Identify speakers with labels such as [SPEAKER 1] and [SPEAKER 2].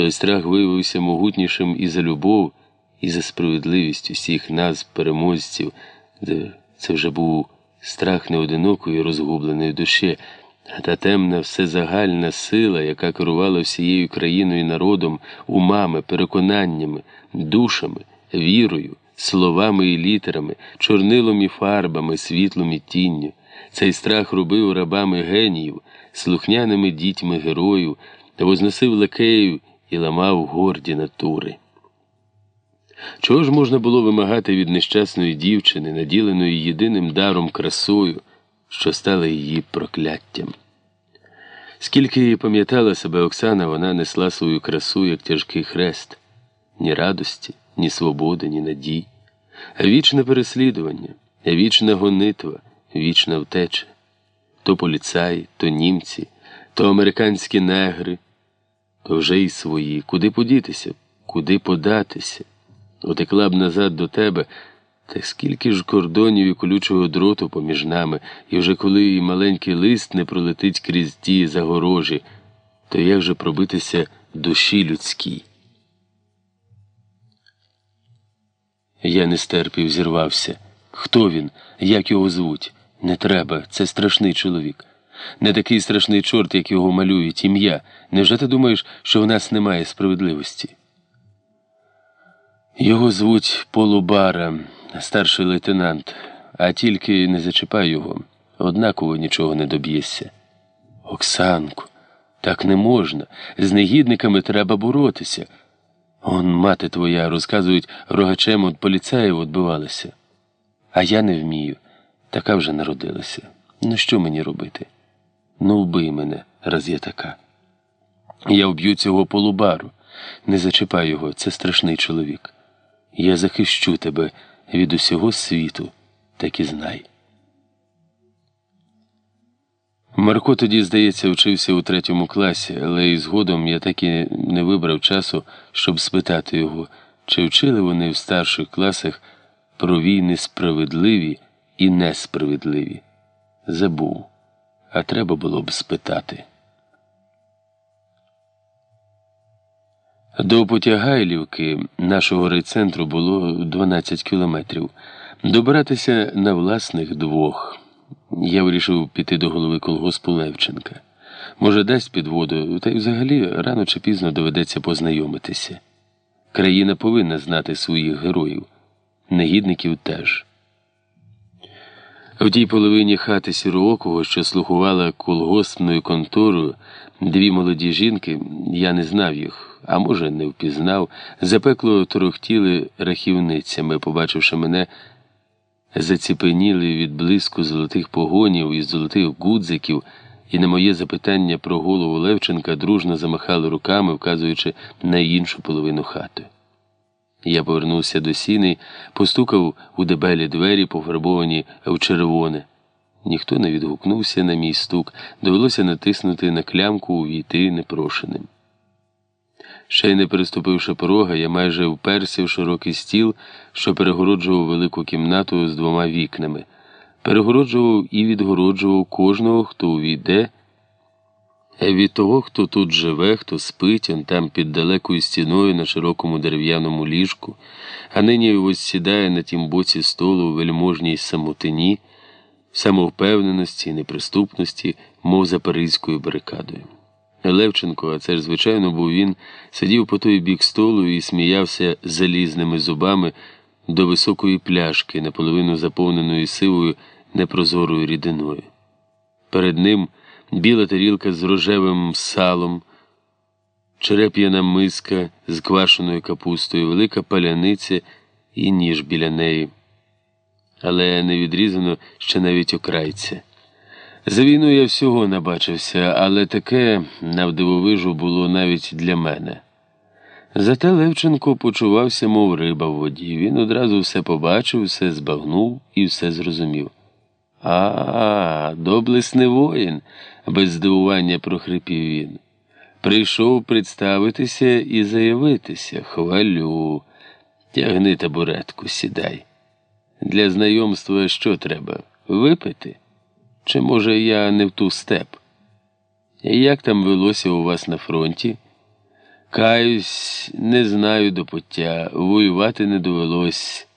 [SPEAKER 1] Той страх виявився могутнішим і за любов, і за справедливість усіх нас, переможців, це вже був страх неодинокої розгубленої душі, а та темна всезагальна сила, яка керувала всією країною і народом, умами, переконаннями, душами, вірою, словами і літерами, чорнилом і фарбами, світлом і тінню. Цей страх робив рабами геніїв, слухняними дітьми героїв, та возносив лакеїв і ламав горді натури. Чого ж можна було вимагати від нещасної дівчини, наділеної єдиним даром красою, що стала її прокляттям? Скільки її пам'ятала себе Оксана, вона несла свою красу як тяжкий хрест, ні радості, ні свободи, ні надій, а вічне переслідування, вічна гонитва, вічна втеча, то поліцаї, то німці, то американські негри, то вже й свої. Куди подітися, куди податися? Отекла б назад до тебе, та скільки ж кордонів і колючого дроту поміж нами, і вже коли і маленький лист не пролетить крізь ті загорожі, то як же пробитися душі людській? Я не стерпів, зірвався. Хто він? Як його звуть? Не треба, це страшний чоловік. Не такий страшний чорт, як його малюють, ім'я. Невже ти думаєш, що в нас немає справедливості? Його звуть Полубара, старший лейтенант, а тільки не зачіпай його, однаково нічого не доб'єшся. Оксанку, так не можна. З негідниками треба боротися. Он мати твоя, розказують, рогачем від поліцаїв відбивалися. А я не вмію. Така вже народилася. Ну що мені робити? Ну, вбий мене, раз я така. Я вб'ю цього полубару. Не зачіпай його, це страшний чоловік. Я захищу тебе від усього світу, так і знай. Марко тоді, здається, вчився у третьому класі, але і згодом я так і не вибрав часу, щоб спитати його, чи вчили вони в старших класах про війни справедливі і несправедливі. Забув, а треба було б спитати. До Потягайлівки нашого райцентру було 12 кілометрів. Добиратися на власних двох. Я вирішив піти до голови колгоспу Левченка. Може, дасть підводу, та й взагалі рано чи пізно доведеться познайомитися. Країна повинна знати своїх героїв, негідників теж. В тій половині хати сіроокого, що слухувала колгоспною конторою, дві молоді жінки, я не знав їх а може, не впізнав, запекло торохтіли рахівницями, побачивши мене, заціпеніли від блиску золотих погонів і золотих гудзиків, і на моє запитання про голову Левченка дружно замахали руками, вказуючи на іншу половину хати. Я повернувся до сіни, постукав у дебелі двері, пофарбовані в червоне. Ніхто не відгукнувся на мій стук, довелося натиснути на клямку увійти непрошеним. Ще й не переступивши порога, я майже вперся в широкий стіл, що перегороджував велику кімнату з двома вікнами, перегороджував і відгороджував кожного, хто увійде, від того, хто тут живе, хто спить, он там під далекою стіною на широкому дерев'яному ліжку, а нині восідає на тім боці столу у вельможній самотині, самовпевненості і неприступності, мов за паризькою барикадою. Левченко, а це ж, звичайно, був він, сидів по той бік столу і сміявся залізними зубами до високої пляшки, наполовину заповненої сивою непрозорою рідиною. Перед ним біла тарілка з рожевим салом, череп'яна миска з квашеною капустою, велика паляниця і ніж біля неї. Але не відрізано ще навіть окрайця. За війну я всього набачився, але таке навдивовижу було навіть для мене. Зате Левченко почувався, мов риба в воді. Він одразу все побачив, все збагнув і все зрозумів. А, доблесний воїн, без здивування прохрипів він. Прийшов представитися і заявитися. Хвалю. Тягни табуретку, сідай. Для знайомства що треба? Випити? Чи, може, я не в ту степ? Як там велося у вас на фронті? Каюсь, не знаю до пуття, воювати не довелось.